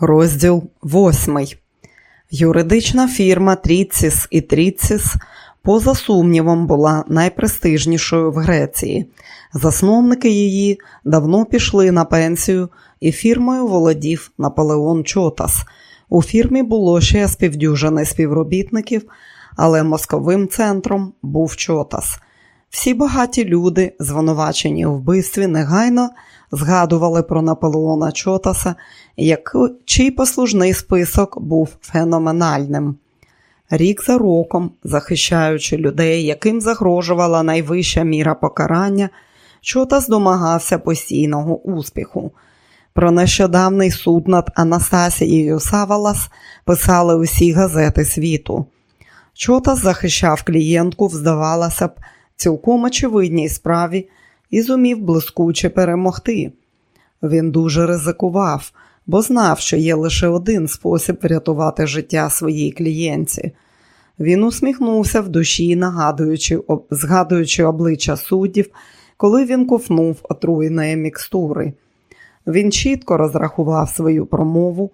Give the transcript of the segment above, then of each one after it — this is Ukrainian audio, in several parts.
Розділ 8. Юридична фірма Тріціс і Тріціс, поза сумнівом, була найпрестижнішою в Греції. Засновники її давно пішли на пенсію, і фірмою володів Наполеон Чотас. У фірмі було ще співдюжини співробітників, але мозковим центром був Чотас. Всі багаті люди, звинувачені у вбивстві, негайно згадували про Наполеона Чотаса, як, чий послужний список був феноменальним. Рік за роком, захищаючи людей, яким загрожувала найвища міра покарання, Чотас домагався постійного успіху. Про нещодавний суд над Анастасією Савалас писали усі газети світу. Чотас захищав клієнтку, здавалося б, цілком очевидній справі і зумів блискуче перемогти. Він дуже ризикував, бо знав, що є лише один спосіб врятувати життя своїй клієнтці. Він усміхнувся в душі, нагадуючи, згадуючи обличчя суддів, коли він ковнув отруєної мікстури. Він чітко розрахував свою промову,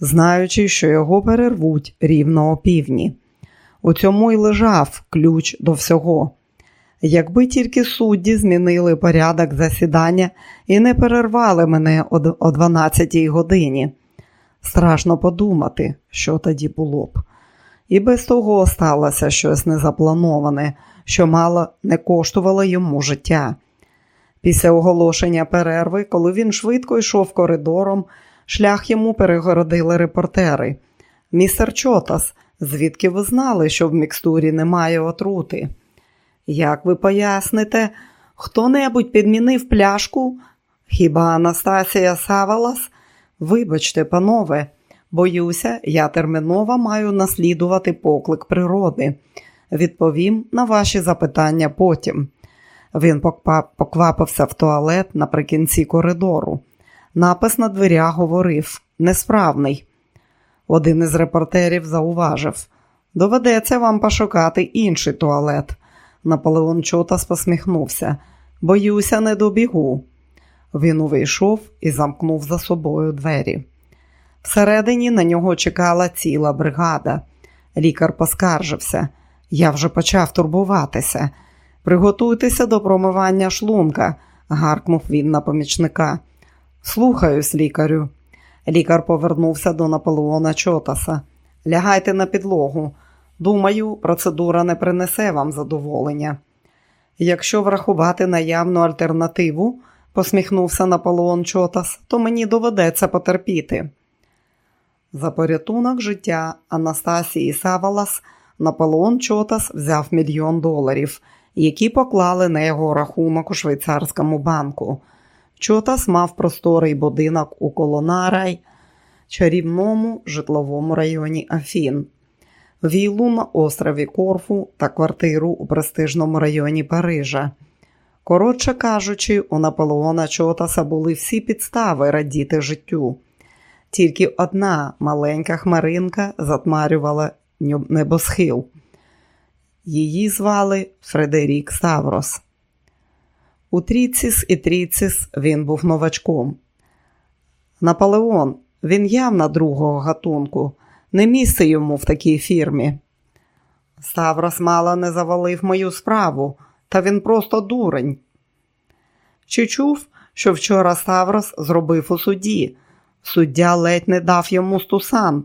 знаючи, що його перервуть рівно опівдні. У цьому й лежав ключ до всього. Якби тільки судді змінили порядок засідання і не перервали мене о 12-й годині. Страшно подумати, що тоді було б. І без того сталося щось незаплановане, що мало не коштувало йому життя. Після оголошення перерви, коли він швидко йшов коридором, шлях йому перегородили репортери. Містер Чотас, звідки ви знали, що в мікстурі немає отрути? Як ви поясните, хто-небудь підмінив пляшку? Хіба Анастасія Савалас? Вибачте, панове, боюся, я терміново маю наслідувати поклик природи. Відповім на ваші запитання потім. Він поквапився в туалет наприкінці коридору. Напис на дверях говорив несправний. Один із репортерів зауважив доведеться вам пошукати інший туалет. Наполеон Чотас посміхнувся. Боюся, не добігу. Він увійшов і замкнув за собою двері. Всередині на нього чекала ціла бригада. Лікар поскаржився. Я вже почав турбуватися. Приготуйтеся до промивання шлунка, гаркнув він на помічника. Слухаюсь, лікарю. Лікар повернувся до Наполеона Чотаса. Лягайте на підлогу. Думаю, процедура не принесе вам задоволення. Якщо врахувати наявну альтернативу, посміхнувся Наполеон Чотас, то мені доведеться потерпіти. За порятунок життя Анастасії Савалас Наполеон Чотас взяв мільйон доларів, які поклали на його рахунок у швейцарському банку. Чотас мав просторий будинок у Колонарай, чарівному житловому районі Афін віллу на острові Корфу та квартиру у престижному районі Парижа. Коротше кажучи, у Наполеона Чотаса були всі підстави радіти життю. Тільки одна маленька хмаринка затмарювала небосхил. Її звали Фредерік Ставрос. У Тріціс і Тріціс він був новачком. Наполеон, він явно другого гатунку, не місце йому в такій фірмі. Ставрос мало не завалив мою справу, та він просто дурень. Чи чув, що вчора Ставрос зробив у суді? Суддя ледь не дав йому стусан.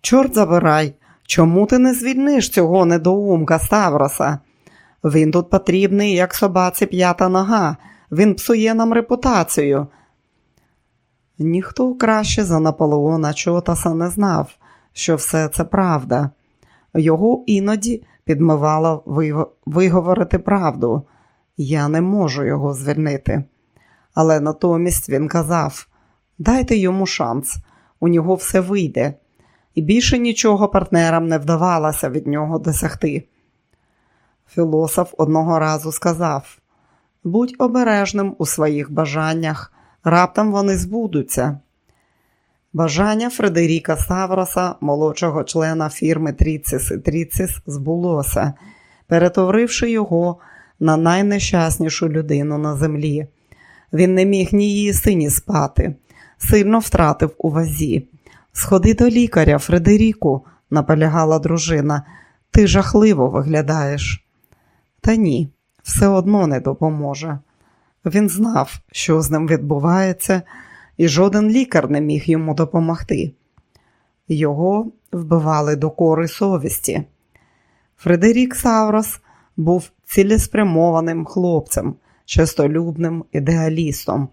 Чорт забирай, чому ти не звільниш цього недоумка Ставроса? Він тут потрібний, як собаці п'ята нога, він псує нам репутацію. Ніхто краще за Наполеона Чотаса не знав, що все це правда. Його іноді підмивало виговорити правду. Я не можу його звільнити. Але натомість він казав: дайте йому шанс, у нього все вийде, і більше нічого партнерам не вдавалося від нього досягти. Філософ одного разу сказав: будь обережним у своїх бажаннях раптом вони збудуться. Бажання Фредеріка Савроса, молодшого члена фірми Тріцис і Тріцис, збулося, перетворивши його на найнещаснішу людину на землі. Він не міг ні їсти, ні спати. сильно втратив у вазі. Сходи до лікаря, Фредеріку, наполягала дружина. Ти жахливо виглядаєш. Та ні, все одно не допоможе. Він знав, що з ним відбувається, і жоден лікар не міг йому допомогти. Його вбивали до кори совісті. Фредерік Саврос був цілеспрямованим хлопцем, чистолюбним ідеалістом.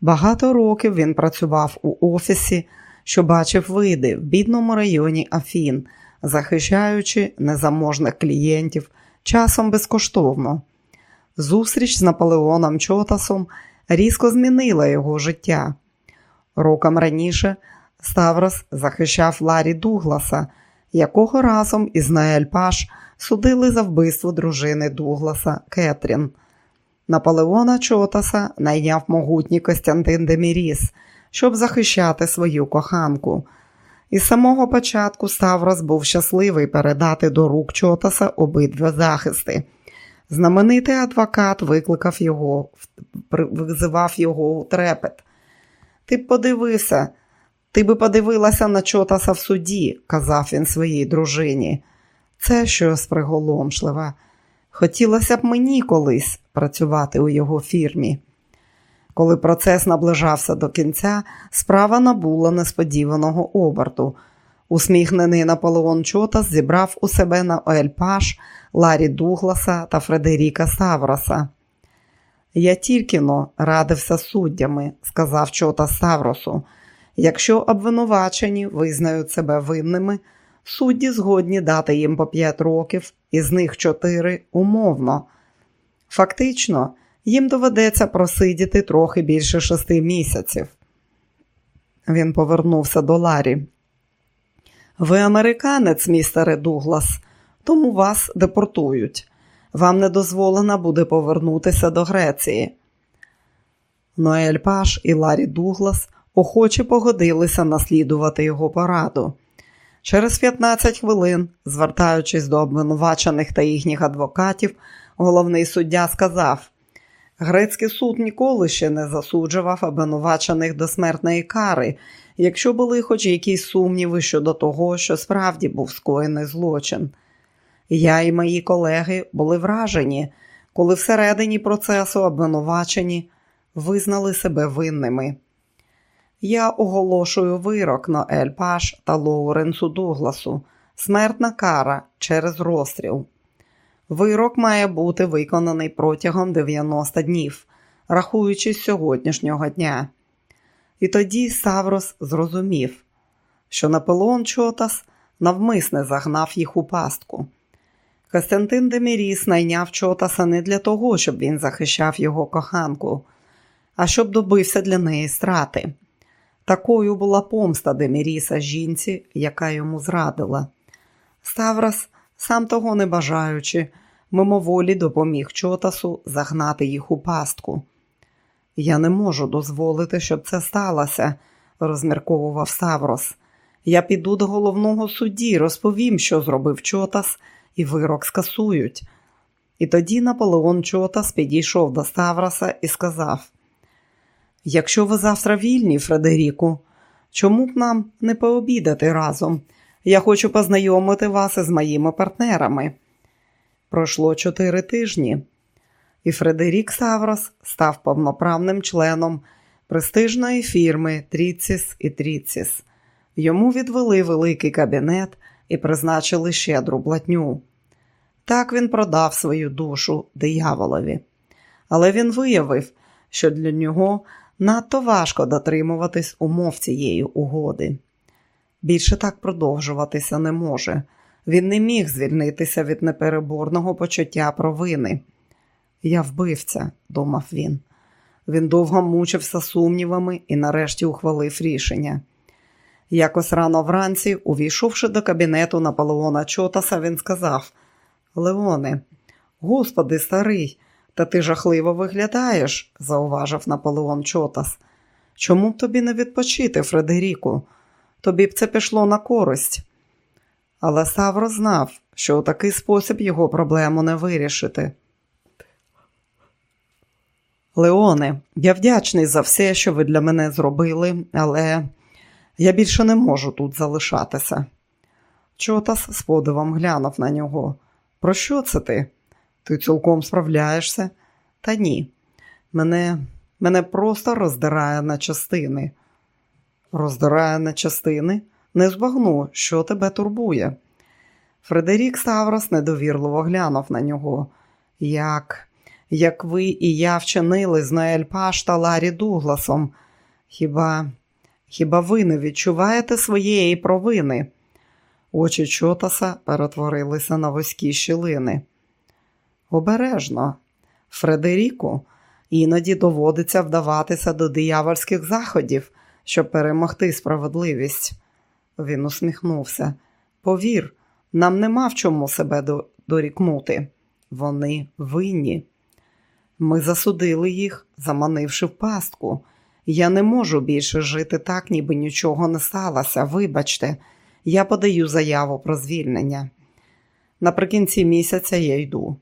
Багато років він працював у офісі, що бачив види в бідному районі Афін, захищаючи незаможних клієнтів часом безкоштовно. Зустріч з Наполеоном Чотасом різко змінила його життя. Роком раніше Ставрос захищав Ларі Дугласа, якого разом із Наель Паш судили за вбивство дружини Дугласа Кетрін. Наполеона Чотаса найняв могутній Костянтин Деміріс, щоб захищати свою коханку. Із самого початку Ставрос був щасливий передати до рук Чотаса обидві захисти. Знаменитий адвокат викликав його, визивав його у трепет. Ти б подивився, ти би подивилася на Чотаса в суді, казав він своїй дружині. Це щось приголомшливе. Хотілося б мені колись працювати у його фірмі. Коли процес наближався до кінця, справа набула несподіваного оберту. Усміхнений Наполеон Чотас зібрав у себе на Ельпаш Ларі Дугласа та Фредеріка Савроса. Я тільки но радився суддями, сказав Чотас Савросу. Якщо обвинувачені визнають себе винними, судді згодні дати їм по 5 років, із них 4 умовно. Фактично, їм доведеться просидіти трохи більше шести місяців. Він повернувся до Ларі. Ви американець, містере Дуглас, тому вас депортують. Вам не дозволено буде повернутися до Греції. Ноель Паш і Ларі Дуглас охоче погодилися наслідувати його пораду. Через 15 хвилин, звертаючись до обвинувачених та їхніх адвокатів, головний суддя сказав: Грецький суд ніколи ще не засуджував обвинувачених до смертної кари, якщо були хоч якісь сумніви щодо того, що справді був скоєний злочин. Я і мої колеги були вражені, коли всередині процесу обвинувачені визнали себе винними. Я оголошую вирок на Ель Паш та Лоуренсу Дугласу, смертна кара через розстріл. Вирок має бути виконаний протягом 90 днів, рахуючи з сьогоднішнього дня. І тоді Саврос зрозумів, що Наполеон Чотас навмисне загнав їх у пастку. Костянтин Деміріс найняв Чотаса не для того, щоб він захищав його коханку, а щоб добився для неї страти. Такою була помста Деміріса жінці, яка йому зрадила. Ставрос, сам того не бажаючи, мимоволі допоміг Чотасу загнати їх у пастку. Я не можу дозволити, щоб це сталося, розмірковував Ставрос. Я піду до головного судді, розповім, що зробив Чотас, і вирок скасують. І тоді Наполеон Чотас підійшов до Ставроса і сказав: Якщо ви завтра вільні, Фредеріку, чому б нам не пообідати разом? Я хочу познайомити вас із моїми партнерами. Пройшло чотири тижні, і Фредерік Саврос став повноправним членом престижної фірми Тріціс і Тріціс. Йому відвели великий кабінет і призначили щедру платню. Так він продав свою душу дияволові. Але він виявив, що для нього надто важко дотримуватись умов цієї угоди. Більше так продовжуватися не може. Він не міг звільнитися від непереборного почуття провини. Я вбивця, думав він. Він довго мучився сумнівами і нарешті ухвалив рішення. Якось рано вранці, увійшовши до кабінету Наполеона Чотаса, він сказав: Леоне, господи, старий, та ти жахливо виглядаєш, зауважив Наполеон Чотас. Чому б тобі не відпочити, Фредеріку? Тобі б це пішло на користь. Але Савро знав, що у такий спосіб його проблему не вирішити. Леоне, я вдячний за все, що ви для мене зробили, але я більше не можу тут залишатися. Чотас з подивом глянув на нього. Про що це ти? Ти цілком справляєшся? Та ні. Мене мене просто роздирає на частини. Роздирає на частини? Не збагну, що тебе турбує. Фредерік Ставрос недовірливо глянув на нього. Як як ви і я вчинили з Ноель Паш та Ларі Дугласом. Хіба хіба ви не відчуваєте своєї провини? Очі Чотаса перетворилися на вузькі щілини. Обережно, Фредеріку, іноді доводиться вдаватися до диявольських заходів, щоб перемогти справедливість. Він усміхнувся. Повір, нам нема в чому себе дорікнути. Вони винні. Ми засудили їх, заманивши в пастку. Я не можу більше жити так, ніби нічого не сталося. Вибачте, я подаю заяву про звільнення. Наприкінці місяця я йду.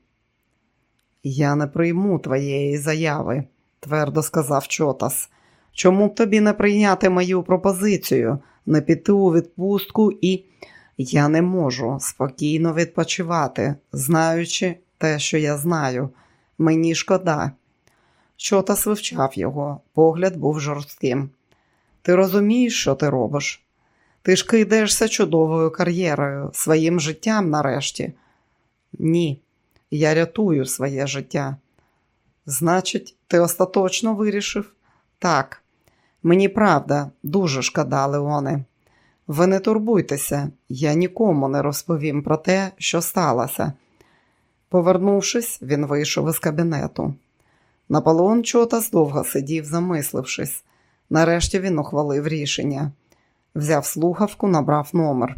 Я не прийму твоєї заяви, твердо сказав Чотас. Чому б тобі не прийняти мою пропозицію, не піти у відпустку і я не можу спокійно відпочивати, знаючи те, що я знаю. Мені шкода. Чотас вивчав його, погляд був жорстким. Ти розумієш, що ти робиш? Ти ж кидаєшся чудовою кар'єрою, своїм життям нарешті. Ні, я рятую своє життя. Значить, ти остаточно вирішив? Так, мені правда, дуже шкода, Леоне. Ви не турбуйтеся, я нікому не розповім про те, що сталося. Повернувшись, він вийшов із кабінету. Наполеон Чотас довго сидів, замислившись. Нарешті він ухвалив рішення. Взяв слухавку, набрав номер.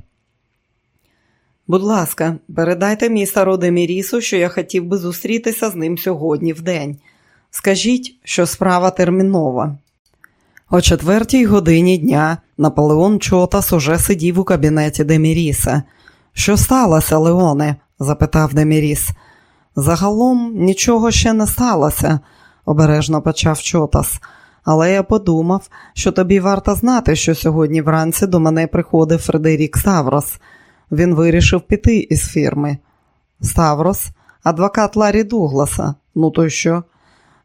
Будь ласка, передайте містеру Демірісу, що я хотів би зустрітися з ним сьогодні в день. Скажіть, що справа термінова. О четвертій годині дня Наполеон Чотас уже сидів у кабінеті Деміріса. Що сталося, Леоне? Запитав Деміріс. Загалом нічого ще не сталося, обережно почав Чотас. Але я подумав, що тобі варто знати, що сьогодні вранці до мене приходив Фредерік Ставрос. Він вирішив піти із фірми. Ставрос, адвокат Ларі Дугласа. Ну то що?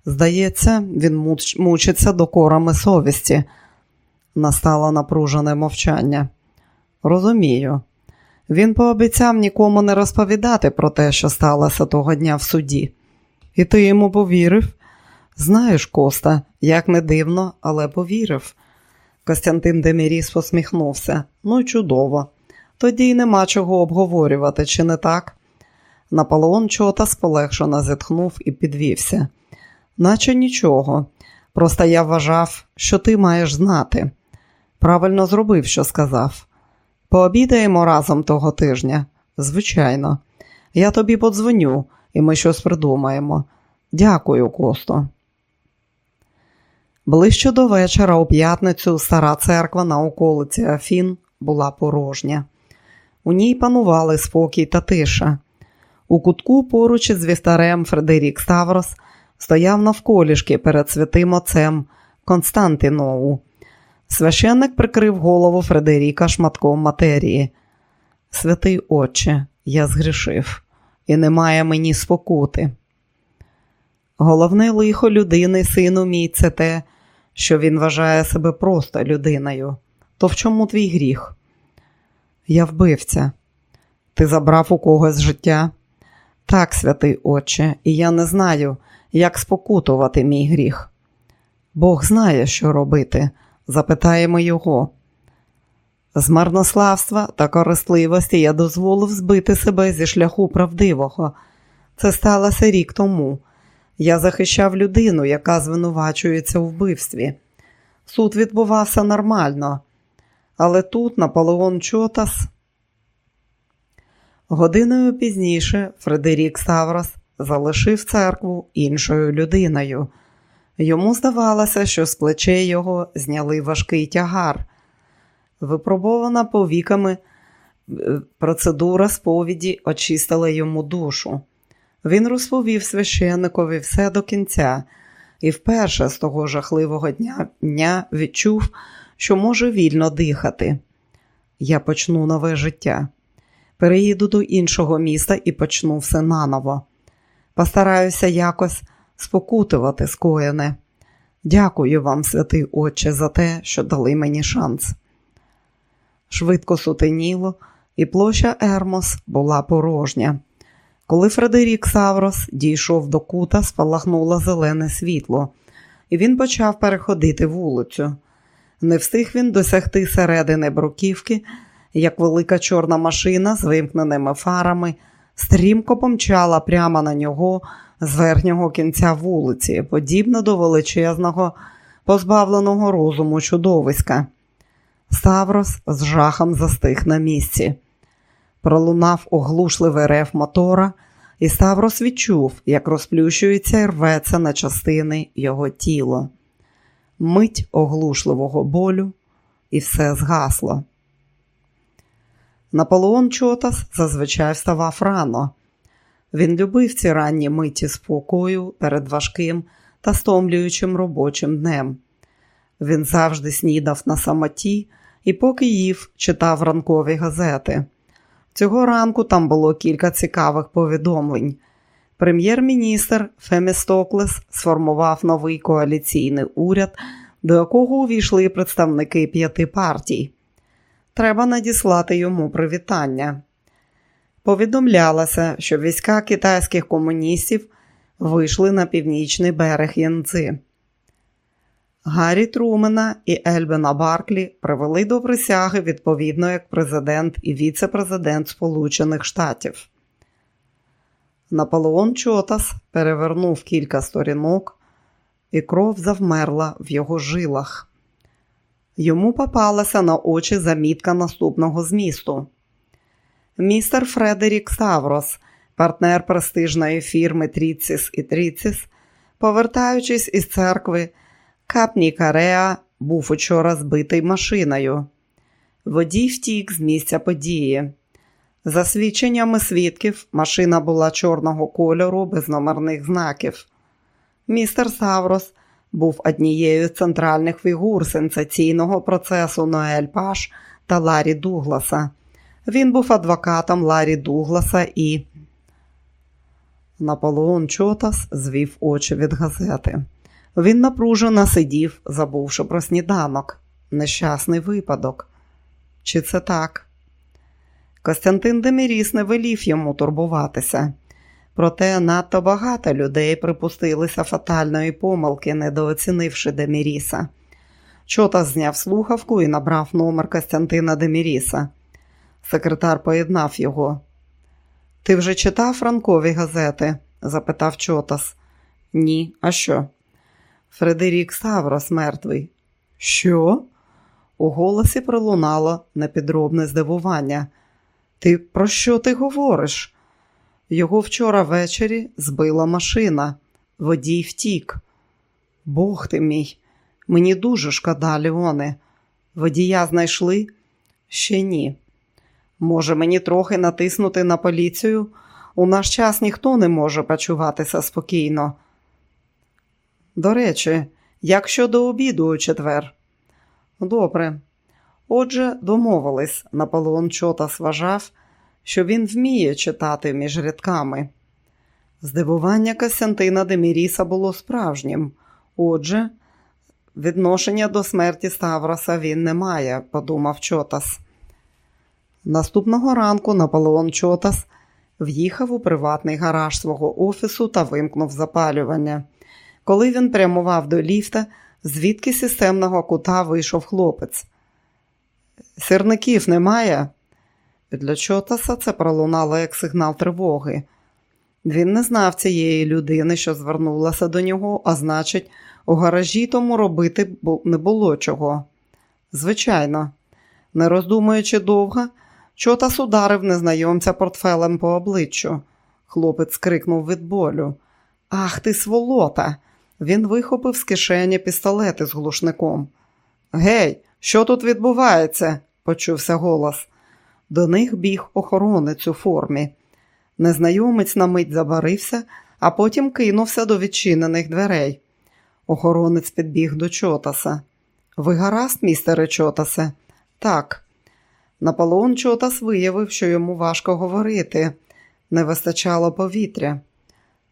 Здається, він мучиться докорами совісті. Настало напружене мовчання. Розумію. Він пообіцяв нікому не розповідати про те, що сталося того дня в суді. І ти йому повірив? Знаєш, Коста, як не дивно, але повірив. Костянтин Деміріс посміхнувся. Ну, чудово. Тоді й нема чого обговорювати, чи не так? Наполеон чота сполегшено зітхнув і підвівся. Наче нічого. Просто я вважав, що ти маєш знати. Правильно зробив, що сказав. Пообідаємо разом того тижня. Звичайно, я тобі подзвоню, і ми щось придумаємо. Дякую, Косто. Ближче до вечора у п'ятницю стара церква на околиці Афін була порожня. У ній панували спокій та тиша. У кутку поруч із вівтарем Фредерік Ставрос стояв навколішки перед святим отцем Константиноу. Священник прикрив голову Фредеріка шматком матерії. Святий Отче, я згрішив, і немає мені спокути. Головне лихо людини, сину мій, це те, що він вважає себе просто людиною. То в чому твій гріх? Я вбивця. Ти забрав у когось життя? Так, святий Отче, і я не знаю, як спокутувати мій гріх. Бог знає, що робити, запитаємо його. З марнославства та корисливості я дозволив збити себе зі шляху правдивого. Це сталося рік тому. Я захищав людину, яка звинувачується у вбивстві. Суд відбувався нормально, але тут Наполеон Чотас. Годиною пізніше Фредерік Саврос залишив церкву іншою людиною. Йому здавалося, що з плечей його зняли важкий тягар. Випробована повіками е, процедура сповіді очистила йому душу. Він розповів священникові все до кінця, і вперше з того жахливого дня, дня відчув, що може вільно дихати. Я почну нове життя. Переїду до іншого міста і почну все наново. Постараюся якось спокутувати скоєне. Дякую вам, святий Отче, за те, що дали мені шанс. Швидко сутеніло, і площа Ермос була порожня. Коли Фредерік Саврос дійшов до кута, спалахнуло зелене світло, і він почав переходити вулицю. Не встиг він досягти середини бруківки, як велика чорна машина з вимкненими фарами стрімко помчала прямо на нього з верхнього кінця вулиці, подібно до величезного, позбавленого розуму чудовиська. Ставрос з жахом застиг на місці. Пролунав оглушливий рев мотора, і Ставрос відчув, як розплющується і рветься на частини його тіло. Мить оглушливого болю, і все згасло. Наполеон Чотас зазвичай вставав рано. Він любив ці ранні миті спокою перед важким та стомлюючим робочим днем. Він завжди снідав на самоті і, поки їв, читав ранкові газети. Цього ранку там було кілька цікавих повідомлень. Прем'єр-міністр Фемістоклес сформував новий коаліційний уряд, до якого увійшли представники п'яти партій. Треба надіслати йому привітання. Повідомлялося, що війська китайських комуністів вийшли на північний берег Янци. Гаррі Трумена і Ельбена Барклі привели до присяги відповідно як президент і віце-президент Сполучених Штатів. Наполеон Чотас перевернув кілька сторінок, і кров завмерла в його жилах. Йому попалася на очі замітка наступного змісту. Містер Фредерік Саврос, партнер престижної фірми Тріціс і Тріціс, повертаючись із церкви, Капні Кареа був учора збитий машиною. Водій втік з місця події. За свідченнями свідків, машина була чорного кольору без номерних знаків. Містер Саврос був однією з центральних фігур сенсаційного процесу Ноель Паш та Ларі Дугласа. Він був адвокатом Ларі Дугласа і Наполеон Чотас звів очі від газети. Він напружено сидів, забувши про сніданок. Нещасний випадок. Чи це так? Костянтин Деміріс не велів йому турбуватися. Проте надто багато людей припустилися фатальної помилки, недооцінивши Деміріса. Чотас зняв слухавку і набрав номер Костянтина Деміріса. Секретар поєднав його. Ти вже читав ранкові газети? запитав Чотас. Ні, а що? Фредерік Саврос мертвий. Що? У голосі пролунало непідробне здивування. Ти про що ти говориш? Його вчора ввечері збила машина, водій втік. Бог ти мій, мені дуже шкода, Леоне. Водія знайшли? Ще ні. Може, мені трохи натиснути на поліцію? У наш час ніхто не може почуватися спокійно. До речі, як щодо обіду у четвер? Добре. Отже, домовились, Наполеон Чотас вважав, що він вміє читати між рядками. Здивування Костянтина Деміріса було справжнім. Отже, відношення до смерті Ставроса він не має, подумав Чотас. Наступного ранку Наполеон Чотас в'їхав у приватний гараж свого офісу та вимкнув запалювання. Коли він прямував до ліфта, звідки системного кута вийшов хлопець. Сірників немає? Для Чотаса це пролунало як сигнал тривоги. Він не знав цієї людини, що звернулася до нього, а значить, у гаражі тому робити не було чого. Звичайно, не роздумуючи довго, Чотас ударив незнайомця портфелем по обличчю. Хлопець крикнув від болю. Ах ти, сволота! Він вихопив з кишені пістолети з глушником. Гей, що тут відбувається? почувся голос. До них біг охоронець у формі. Незнайомець на мить забарився, а потім кинувся до відчинених дверей. Охоронець підбіг до Чотаса. Ви гаразд, містере Чотасе? Так. Наполеон Чотас виявив, що йому важко говорити, не вистачало повітря.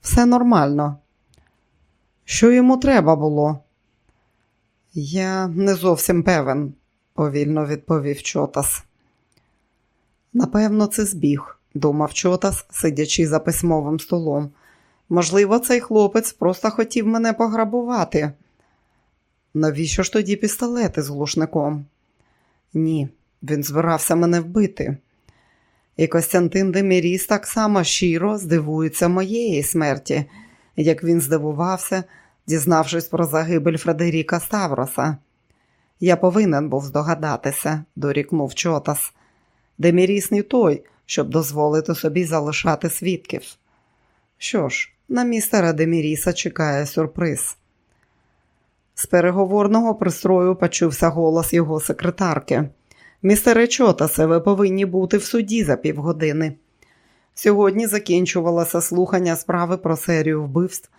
Все нормально. Що йому треба було? Я не зовсім певен, повільно відповів Чотас. Напевно, це збіг, думав Чотас, сидячи за письмовим столом. Можливо, цей хлопець просто хотів мене пограбувати. Навіщо ж тоді пістолети з глушником? Ні, він збирався мене вбити. І Костянтин Деміріс так само щиро здивується моєї смерті, як він здивувався, дізнавшись про загибель Фредеріка Ставроса. Я повинен був здогадатися, дорікнув Чотас. Деміріс не той, щоб дозволити собі залишати свідків. Що ж, на містера Деміріса чекає сюрприз. З переговорного пристрою почувся голос його секретарки. Містере Чотасе, ви повинні бути в суді за півгодини. Сьогодні закінчувалося слухання справи про серію вбивств,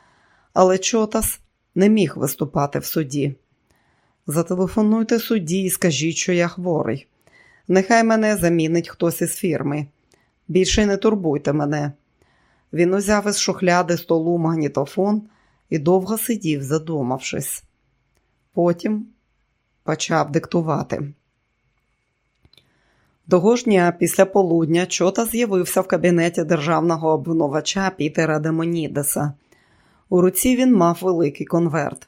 але Чотас не міг виступати в суді. Зателефонуйте судді і скажіть, що я хворий. Нехай мене замінить хтось із фірми. Більше не турбуйте мене. Він узяв із шухляди столу магнітофон і довго сидів, задумавшись. Потім почав диктувати. Того ж дня після полудня чота з'явився в кабінеті державного обвинувача Пітера Демонідеса. У руці він мав великий конверт.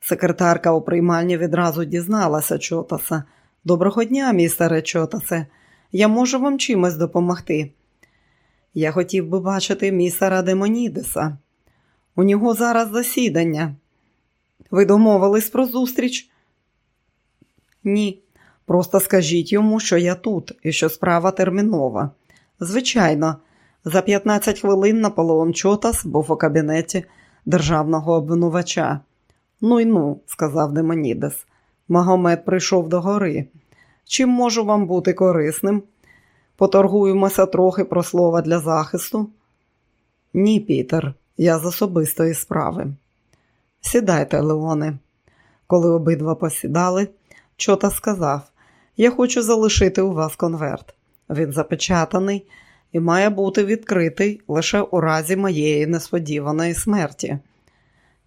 Секретарка у приймальні відразу дізналася Чотаса. Доброго дня, містере Чотасе. Я можу вам чимось допомогти. Я хотів би бачити містера Демонідеса. У нього зараз засідання. Ви домовились про зустріч? Ні. Просто скажіть йому, що я тут і що справа термінова. Звичайно, за 15 хвилин Наполеон Чотас був у кабінеті державного обвинувача. Ну й ну, сказав Демонідес. Магомед прийшов до гори. Чим можу вам бути корисним? Поторгуємося трохи про слова для захисту? Ні, Пітер, я з особистої справи. Сідайте, Леоне. Коли обидва посідали, чота сказав: Я хочу залишити у вас конверт. Він запечатаний і має бути відкритий лише у разі моєї несподіваної смерті.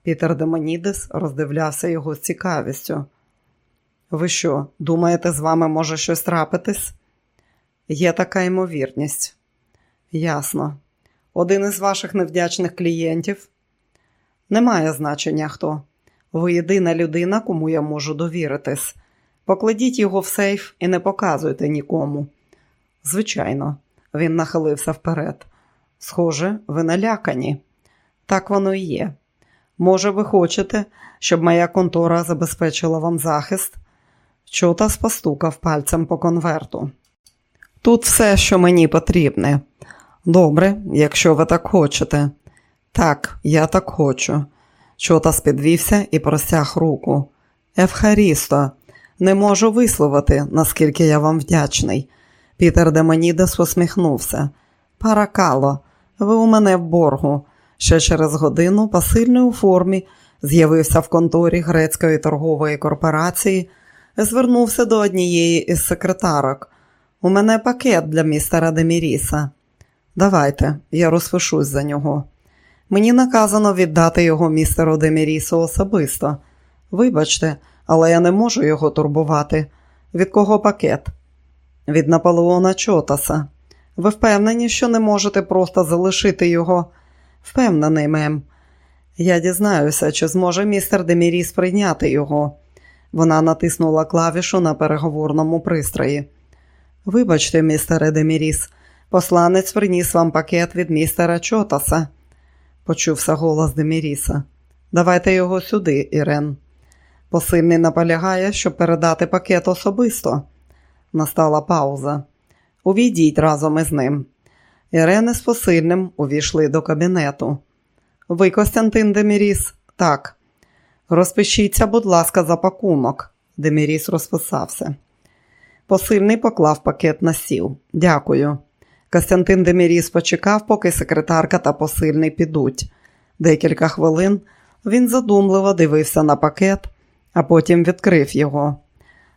Пітер Демонідес роздивлявся його з цікавістю. Ви що, думаєте, з вами може щось трапитись? Є така ймовірність. Ясно. Один із ваших невдячних клієнтів немає значення хто. Ви єдина людина, кому я можу довіритись. Покладіть його в сейф і не показуйте нікому. Звичайно, він нахилився вперед. Схоже, ви налякані. Так воно і є. Може, ви хочете, щоб моя контора забезпечила вам захист? Чотас постукав пальцем по конверту. Тут все, що мені потрібне. Добре, якщо ви так хочете. Так, я так хочу. Чотас підвівся і простяг руку. Евхарісто, не можу висловити, наскільки я вам вдячний. Пітер Демонідес усміхнувся. Паракало, ви у мене в боргу. Ще через годину посильний у формі з'явився в конторі грецької торгової корпорації звернувся до однієї із секретарок. У мене пакет для містера Деміріса. Давайте, я розпишусь за нього. Мені наказано віддати його містеру Демірісу особисто. Вибачте, але я не можу його турбувати. Від кого пакет? Від Наполеона Чотаса. Ви впевнені, що не можете просто залишити його? Впевнений, мем. Я дізнаюся, чи зможе містер Деміріс прийняти його. Вона натиснула клавішу на переговорному пристрої. Вибачте, містере Деміріс, посланець приніс вам пакет від містера Чотаса, почувся голос Деміріса. Давайте його сюди, Ірен. Посильний наполягає, щоб передати пакет особисто. Настала пауза. Увійдіть разом із ним. Ірена з посильним увійшли до кабінету. Ви, Костянтин Деміріс? Так. Розпишіться, будь ласка, за пакунок. Деміріс розписався. Посильний поклав пакет на сіл. Дякую. Костянтин Деміріс почекав, поки секретарка та посильний підуть. Декілька хвилин Він задумливо дивився на пакет, а потім відкрив його.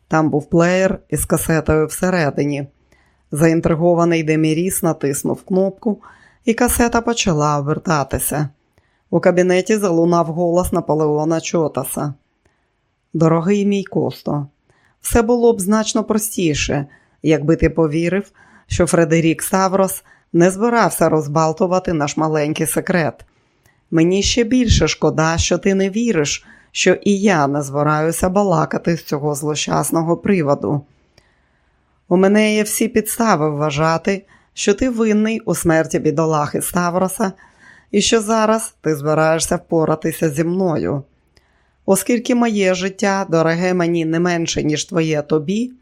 Там був плеєр із касетою всередині. Заінтригований Деміріс натиснув кнопку, і касета почала обертатися. У кабінеті залунав голос Наполеона Чотаса. Дорогий мій Косто, все було б значно простіше, якби ти повірив, що Фредерік Ставрос не збирався розбалтувати наш маленький секрет. Мені ще більше шкода, що ти не віриш, що і я не збираюся балакати з цього злощасного приводу. У мене є всі підстави вважати, що ти винний у смерті бідолахи Ставроса і що зараз ти збираєшся впоратися зі мною. Оскільки моє життя дороге мені не менше, ніж твоє тобі,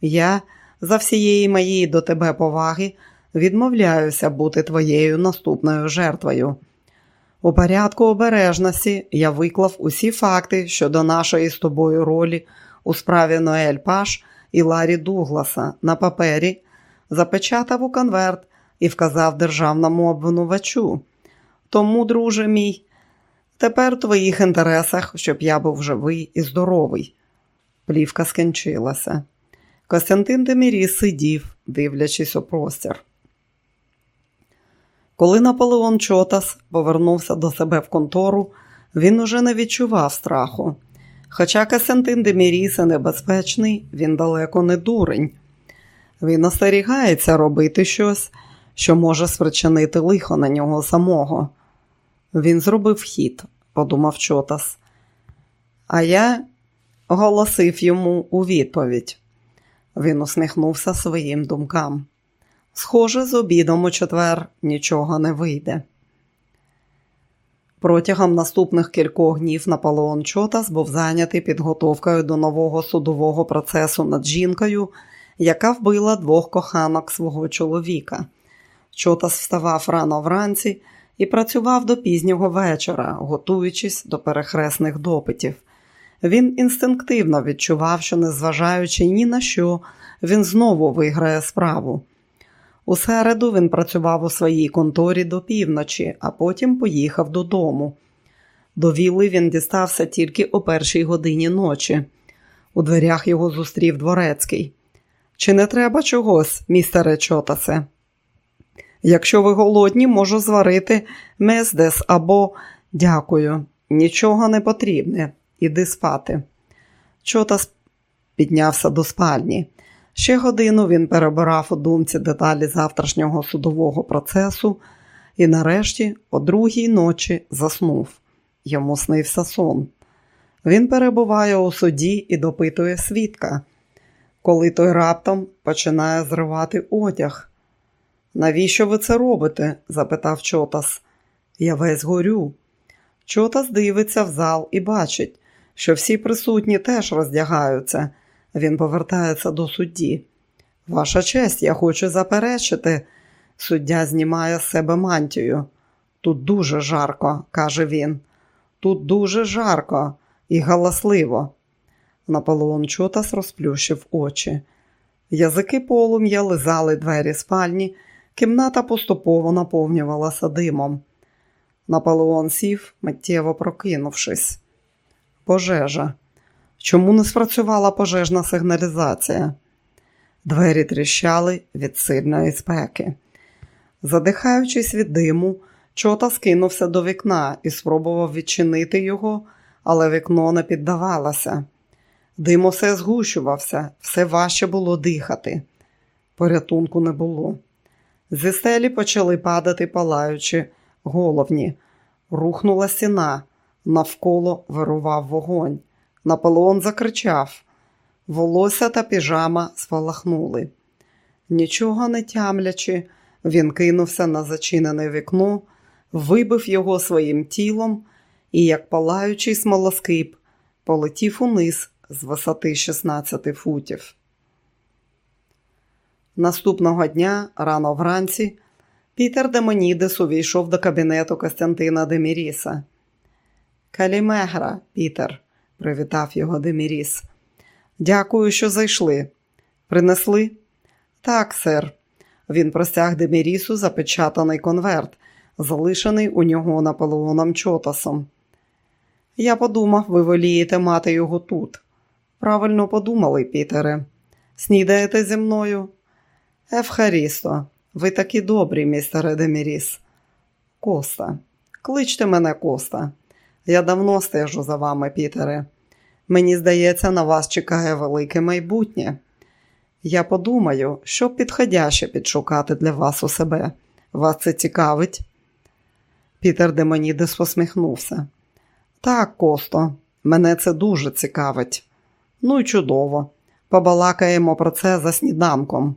я за всієї моєї до тебе поваги відмовляюся бути твоєю наступною жертвою. У порядку обережності я виклав усі факти щодо нашої з тобою ролі у справі Ноель Паш і Ларі Дугласа на папері, запечатав у конверт і вказав державному обвинувачу. Тому, друже мій, тепер в твоїх інтересах, щоб я був живий і здоровий. Плівка скінчилася. Костянтин Деміріс сидів, дивлячись у простір. Коли Наполеон Чотас повернувся до себе в контору, він уже не відчував страху. Хоча Костянтин Деміріс небезпечний, він далеко не дурень. Він остерігається робити щось, що може спричинити лихо на нього самого. Він зробив хід, подумав Чотас. А я оголосив йому у відповідь. Він усміхнувся своїм думкам. Схоже, з обідом у четвер нічого не вийде. Протягом наступних кількох днів Наполеон Чотас був зайнятий підготовкою до нового судового процесу над жінкою, яка вбила двох коханок свого чоловіка. Чотас вставав рано вранці і працював до пізнього вечора, готуючись до перехресних допитів. Він інстинктивно відчував, що, незважаючи ні на що, він знову виграє справу. У середу він працював у своїй конторі до півночі, а потім поїхав додому. До віли він дістався тільки о першій годині ночі. У дверях його зустрів дворецький. Чи не треба чогось, містере Чотасе? Якщо ви голодні, можу зварити месдес або дякую, нічого не потрібне. Іди спати. Чотас піднявся до спальні. Ще годину він перебирав у думці деталі завтрашнього судового процесу і нарешті о другій ночі заснув. Йому снився сон. Він перебуває у суді і допитує свідка, коли той раптом починає зривати одяг. Навіщо ви це робите? запитав Чотас. Я весь горю. Чотас дивиться в зал і бачить, що всі присутні теж роздягаються. Він повертається до судді. Ваша честь, я хочу заперечити. Суддя знімає з себе мантію. Тут дуже жарко, каже він. Тут дуже жарко і галасливо. Наполеон Чотас розплющив очі. Язики полум'я лизали двері спальні, кімната поступово наповнювалася димом. Наполеон сів, миттєво прокинувшись. Пожежа. Чому не спрацювала пожежна сигналізація? Двері тріщали від сильної спеки. Задихаючись від диму, чота скинувся до вікна і спробував відчинити його, але вікно не піддавалося. Дим усе згущувався, все важче було дихати. Порятунку не було. Зі стелі почали падати палаючи головні. Рухнула стіна, навколо вирував вогонь. Наполеон закричав. Волосся та піжама спалахнули. Нічого не тямлячи, він кинувся на зачинене вікно, вибив його своїм тілом і, як палаючий смолоскип, полетів униз з висоти 16 футів. Наступного дня, рано вранці, Пітер Демонідес увійшов до кабінету Костянтина Деміріса. Калімегра, Пітер, привітав його Деміріс. Дякую, що зайшли. Принесли? Так, сер. Він простяг Демірісу запечатаний конверт, залишений у нього Наполеоном Чотасом. Я подумав, ви волієте мати його тут. Правильно подумали, Пітере. Снідаєте зі мною? Евхарісто, ви такі добрі, містере Деміріс. Коста, кличте мене Коста. Я давно стежу за вами, Пітере. Мені здається, на вас чекає велике майбутнє. Я подумаю, що підходяще підшукати для вас у себе. Вас це цікавить? Пітер Демонідес посміхнувся. Так, Косто, мене це дуже цікавить. Ну й чудово. Побалакаємо про це за сніданком.